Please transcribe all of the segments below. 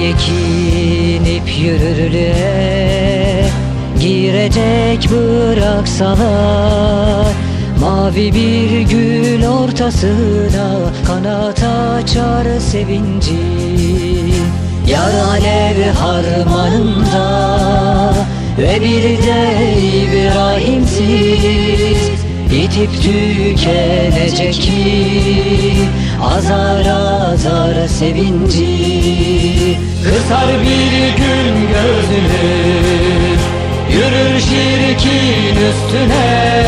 yekinip yürürlüğe Girecek bıraksalar Mavi bir gül ortasına Kanat açar sevinci Yar alev harmanında Ve bir de İbrahim'siz Yitip tükenecek mi? Azar azar sevinci Kısar bir gün gözünü Yürür şirkin üstüne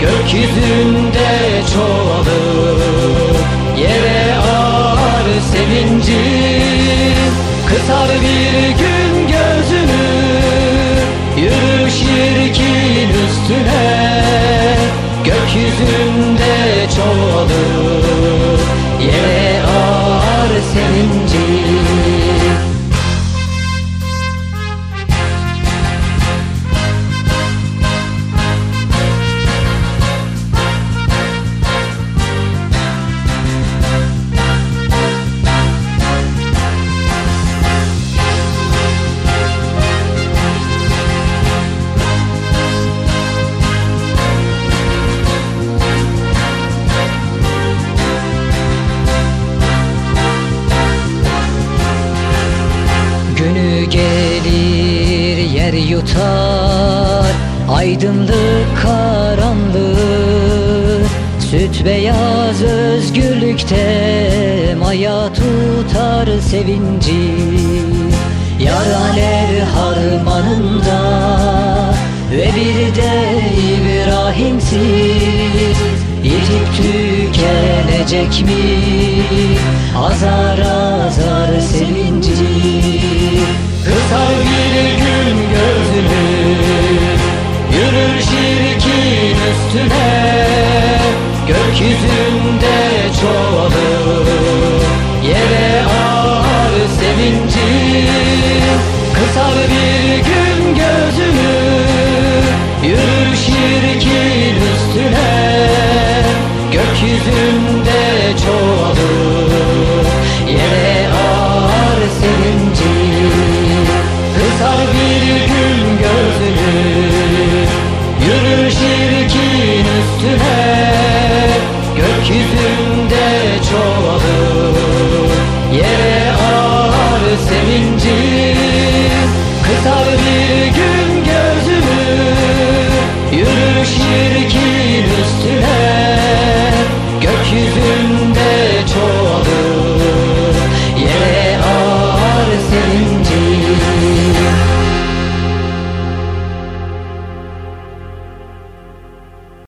Gökyüzünde çoğalır Yere ağır sevinci Kısar bir gün gözünü Yürür şirkin üstüne Gökyüzünde yutar. Aydınlık karanlık. Süt beyaz özgürlükte Maya tutar sevinci. Yar alev harmanında Ve bir de İbrahimsiz. Yitip tükenecek mi? Azar azar sevinci. Kısar bir Sar bir gün gözünü Yürür şirkin üstüne. Gökyüzünde çoğalır.